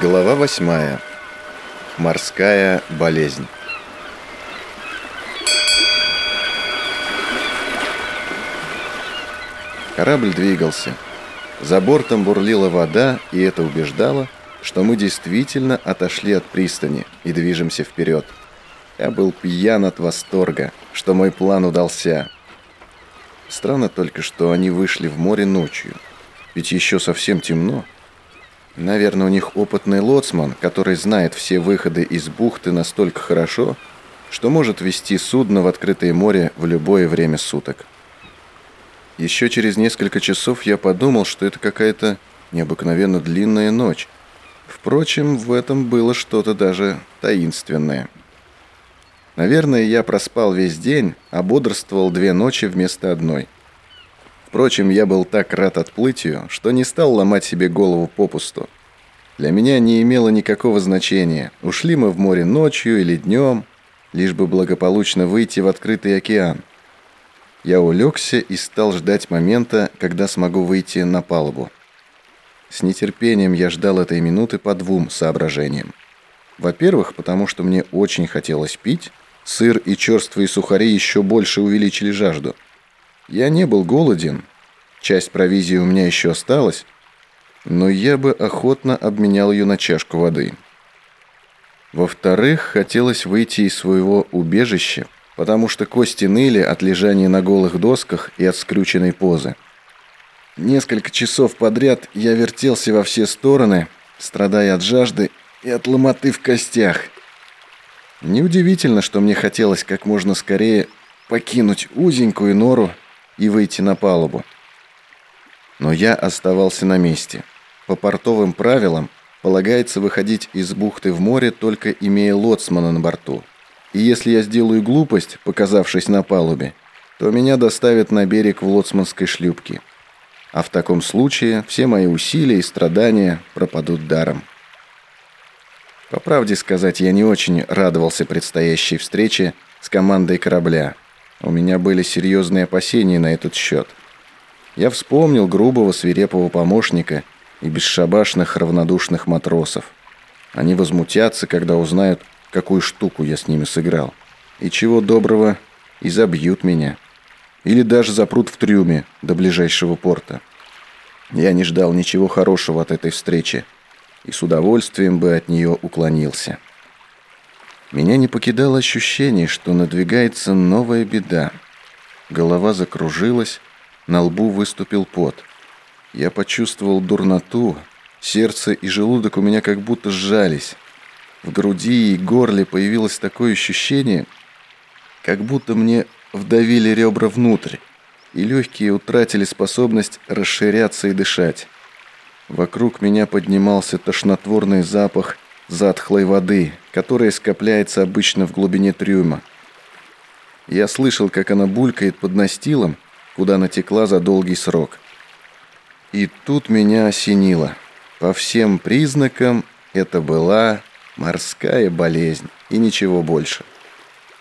Глава восьмая. Морская болезнь. Корабль двигался. За бортом бурлила вода, и это убеждало, что мы действительно отошли от пристани и движемся вперед. Я был пьян от восторга, что мой план удался. Странно только, что они вышли в море ночью. Ведь еще совсем темно. Наверное, у них опытный лоцман, который знает все выходы из бухты настолько хорошо, что может вести судно в открытое море в любое время суток. Еще через несколько часов я подумал, что это какая-то необыкновенно длинная ночь. Впрочем, в этом было что-то даже таинственное. Наверное, я проспал весь день, а бодрствовал две ночи вместо одной – Впрочем, я был так рад отплытию, что не стал ломать себе голову попусту. Для меня не имело никакого значения, ушли мы в море ночью или днем, лишь бы благополучно выйти в открытый океан. Я улегся и стал ждать момента, когда смогу выйти на палубу. С нетерпением я ждал этой минуты по двум соображениям. Во-первых, потому что мне очень хотелось пить, сыр и черствые сухари еще больше увеличили жажду – я не был голоден, часть провизии у меня еще осталась, но я бы охотно обменял ее на чашку воды. Во-вторых, хотелось выйти из своего убежища, потому что кости ныли от лежания на голых досках и от скрюченной позы. Несколько часов подряд я вертелся во все стороны, страдая от жажды и от ломоты в костях. Неудивительно, что мне хотелось как можно скорее покинуть узенькую нору и выйти на палубу. Но я оставался на месте. По портовым правилам полагается выходить из бухты в море, только имея лоцмана на борту. И если я сделаю глупость, показавшись на палубе, то меня доставят на берег в лоцманской шлюпке. А в таком случае все мои усилия и страдания пропадут даром. По правде сказать, я не очень радовался предстоящей встрече с командой корабля – у меня были серьезные опасения на этот счет. Я вспомнил грубого свирепого помощника и бесшабашных равнодушных матросов. Они возмутятся, когда узнают, какую штуку я с ними сыграл. И чего доброго, и забьют меня. Или даже запрут в трюме до ближайшего порта. Я не ждал ничего хорошего от этой встречи и с удовольствием бы от нее уклонился. Меня не покидало ощущение, что надвигается новая беда. Голова закружилась, на лбу выступил пот. Я почувствовал дурноту, сердце и желудок у меня как будто сжались. В груди и горле появилось такое ощущение, как будто мне вдавили ребра внутрь, и легкие утратили способность расширяться и дышать. Вокруг меня поднимался тошнотворный запах – затхлой воды, которая скопляется обычно в глубине трюма. Я слышал, как она булькает под настилом, куда натекла за долгий срок. И тут меня осенило. По всем признакам это была морская болезнь и ничего больше.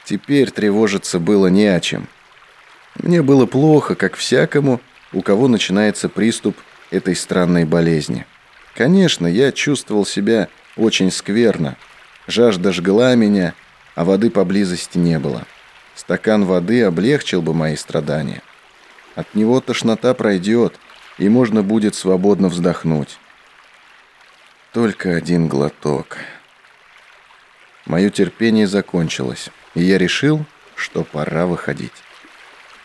Теперь тревожиться было не о чем. Мне было плохо, как всякому, у кого начинается приступ этой странной болезни. Конечно, я чувствовал себя очень скверно. Жажда жгла меня, а воды поблизости не было. Стакан воды облегчил бы мои страдания. От него тошнота пройдет, и можно будет свободно вздохнуть. Только один глоток. Мое терпение закончилось, и я решил, что пора выходить.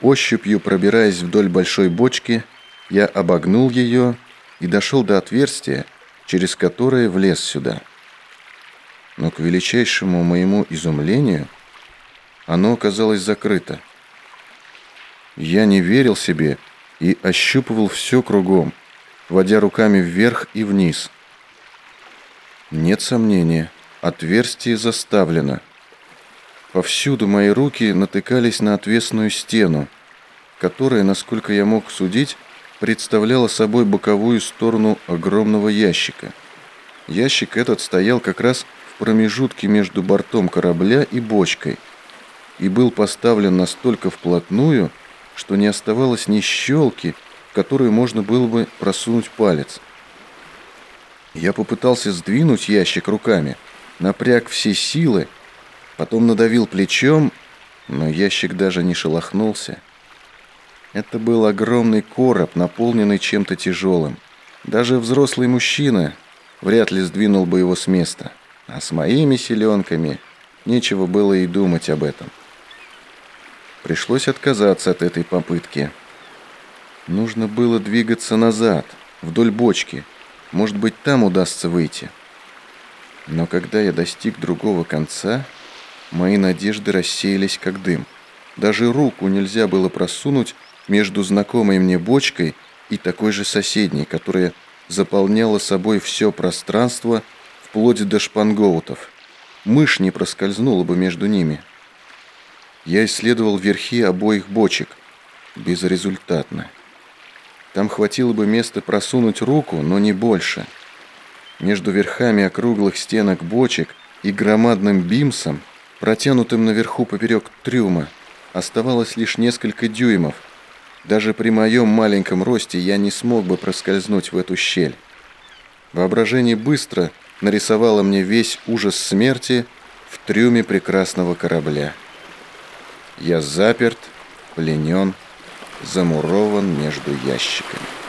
Ощупью пробираясь вдоль большой бочки, я обогнул ее и дошел до отверстия, через которое влез сюда. Но к величайшему моему изумлению оно оказалось закрыто. Я не верил себе и ощупывал все кругом, водя руками вверх и вниз. Нет сомнения, отверстие заставлено. Повсюду мои руки натыкались на отвесную стену, которая, насколько я мог судить, представляла собой боковую сторону огромного ящика. Ящик этот стоял как раз в промежутке между бортом корабля и бочкой и был поставлен настолько вплотную, что не оставалось ни щелки, в которую можно было бы просунуть палец. Я попытался сдвинуть ящик руками, напряг все силы, потом надавил плечом, но ящик даже не шелохнулся. Это был огромный короб, наполненный чем-то тяжелым. Даже взрослый мужчина вряд ли сдвинул бы его с места. А с моими селенками нечего было и думать об этом. Пришлось отказаться от этой попытки. Нужно было двигаться назад, вдоль бочки. Может быть, там удастся выйти. Но когда я достиг другого конца, мои надежды рассеялись как дым. Даже руку нельзя было просунуть между знакомой мне бочкой и такой же соседней, которая заполняла собой все пространство вплоть до шпангоутов. Мышь не проскользнула бы между ними. Я исследовал верхи обоих бочек. Безрезультатно. Там хватило бы места просунуть руку, но не больше. Между верхами округлых стенок бочек и громадным бимсом, протянутым наверху поперек трюма, оставалось лишь несколько дюймов. Даже при моем маленьком росте я не смог бы проскользнуть в эту щель. Воображение быстро нарисовало мне весь ужас смерти в трюме прекрасного корабля. Я заперт, пленен, замурован между ящиками.